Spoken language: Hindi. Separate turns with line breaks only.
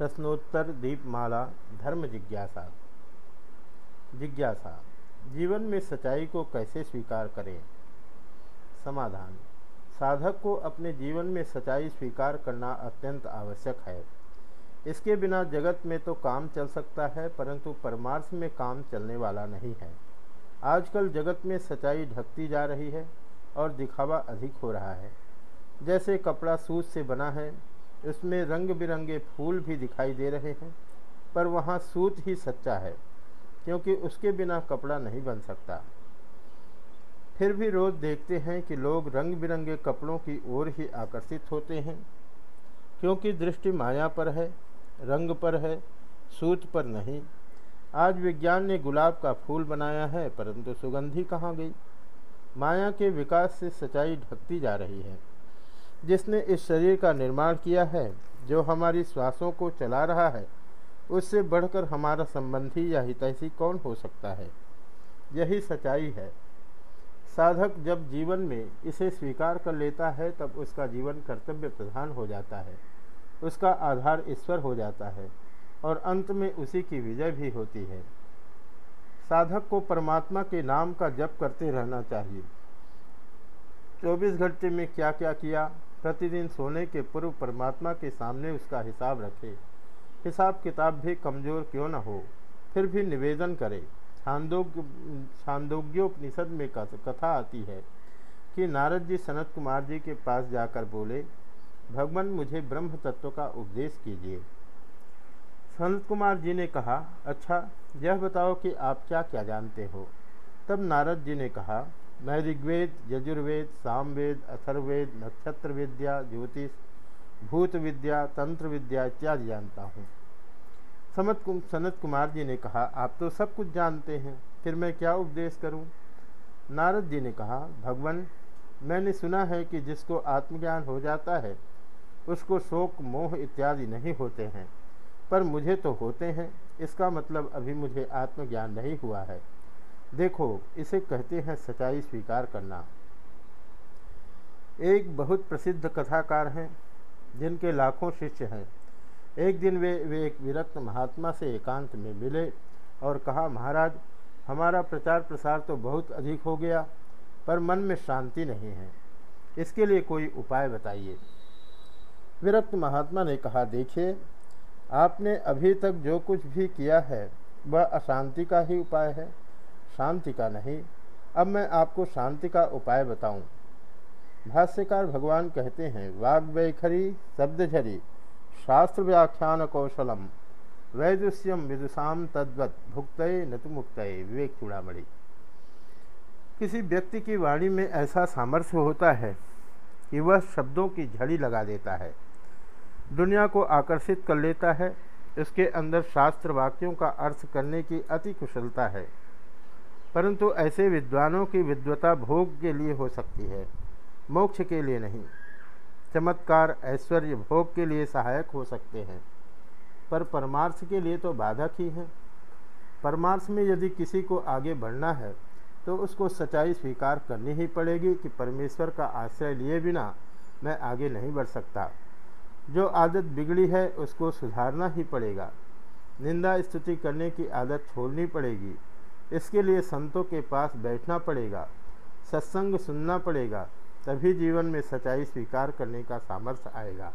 प्रश्नोत्तर दीपमाला, धर्म जिज्ञासा। जिज्ञासा, जीवन में सच्चाई को कैसे स्वीकार करें? समाधान, साधक को अपने जीवन में सच्चाई स्वीकार करना अत्यंत आवश्यक है। इसके बिना जगत में तो काम चल सकता है, परंतु परमार्थ में काम चलने वाला नहीं है। आजकल जगत में सच्चाई ढकती जा रही है और दिखावा अधिक हो रहा है। जैसे कपड़ा सूत से बना है उसमें रंग बिरंगे फूल भी दिखाई दे रहे हैं, पर वहाँ सूत ही सच्चा है, क्योंकि उसके बिना कपड़ा नहीं बन सकता। फिर भी रोज़ देखते हैं कि लोग रंग बिरंगे कपड़ों की ओर ही आकर्षित होते हैं, क्योंकि दृष्टि माया पर है, रंग पर है, सूत पर नहीं। आज विज्ञान ने गुलाब का फूल बनाया है, परंतु सुगंधी कहाँ गई? माया के विकास से सच्चाई ढकती जा रही है। जिसने इस शरीर का निर्माण किया है, जो हमारी श्वासों को चला रहा है, उससे बढ़कर हमारा संबंधी या हितैषी कौन हो सकता है? यही सच्चाई है। साधक जब जीवन में इसे स्वीकार कर लेता है, तब उसका जीवन कर्तव्य प्रधान हो जाता है। उसका आधार ईश्वर हो जाता है, और अंत में उसी की विजय भी होती है। साधक को परमात्मा के नाम का जप करते रहना चाहिए। 24 घंटे में क्या क्या किया? प्रतिदिन सोने के पूर्व परमात्मा के सामने उसका हिसाब रखे। हिसाब किताब भी कमज़ोर क्यों न हो, फिर भी निवेदन करे। छांदोग्य, छांदोग्योपनिषद में कथा आती है कि नारद जी सनत कुमार जी के पास जाकर बोले, भगवान, मुझे ब्रह्म तत्व का उपदेश कीजिए। सनत कुमार जी ने कहा अच्छा यह बताओ कि आप क्या क्या जानते हो? तब नारद जी ने कहा मैं ऋग्वेद यजुर्वेद, सामवेद अथर्वेद नक्षत्र विद्या ज्योतिष भूत विद्या तंत्र विद्या इत्यादि जानता हूँ समत सनत कुमार जी ने कहा, आप तो सब कुछ जानते हैं, फिर मैं क्या उपदेश करूँ? नारद जी ने कहा, भगवान, मैंने सुना है कि जिसको आत्मज्ञान हो जाता है, उसको शोक, मोह इत्यादि नहीं होते हैं, पर मुझे तो होते हैं, इसका मतलब अभी मुझे आत्मज्ञान नहीं हुआ है देखो, इसे कहते हैं सच्चाई स्वीकार करना। एक बहुत प्रसिद्ध कथाकार हैं, जिनके लाखों शिष्य हैं। एक दिन वे वे एक विरक्त महात्मा से एकांत में मिले और कहा, महाराज, हमारा प्रचार प्रसार तो बहुत अधिक हो गया, पर मन में शांति नहीं है। इसके लिए कोई उपाय बताइए? विरक्त महात्मा ने कहा, देखिए, आपने अभी तक जो कुछ भी किया है, वह अशांति का ही उपाय है। शांति का नहीं। अब मैं आपको शांति का उपाय बताऊँ। भाष्यकार भगवान कहते हैं वाग वैखरी शब्द झरी शास्त्र व्याख्यान कौशलम वैदुष्यम विदुषाम तद्वत भुक्त न तो मुक्त विवेक चूड़ामणि। किसी व्यक्ति की वाणी में ऐसा सामर्थ्य होता है कि वह शब्दों की झड़ी लगा देता है, दुनिया को आकर्षित कर लेता है, इसके अंदर शास्त्र वाक्यों का अर्थ करने की अति कुशलता है। परंतु ऐसे विद्वानों की विद्वता भोग के लिए हो सकती है, मोक्ष के लिए नहीं। चमत्कार, ऐश्वर्य, भोग के लिए सहायक हो सकते हैं, पर परमार्थ के लिए तो बाधक ही हैं। परमार्थ में यदि किसी को आगे बढ़ना है तो उसको सच्चाई स्वीकार करनी ही पड़ेगी कि परमेश्वर का आश्रय लिए बिना मैं आगे नहीं बढ़ सकता। जो आदत बिगड़ी है, उसको सुधारना ही पड़ेगा। निंदा स्तुति करने की आदत छोड़नी पड़ेगी। इसके लिए संतों के पास बैठना पड़ेगा, सत्संग सुनना पड़ेगा, तभी जीवन में सच्चाई स्वीकार करने का सामर्थ्य आएगा।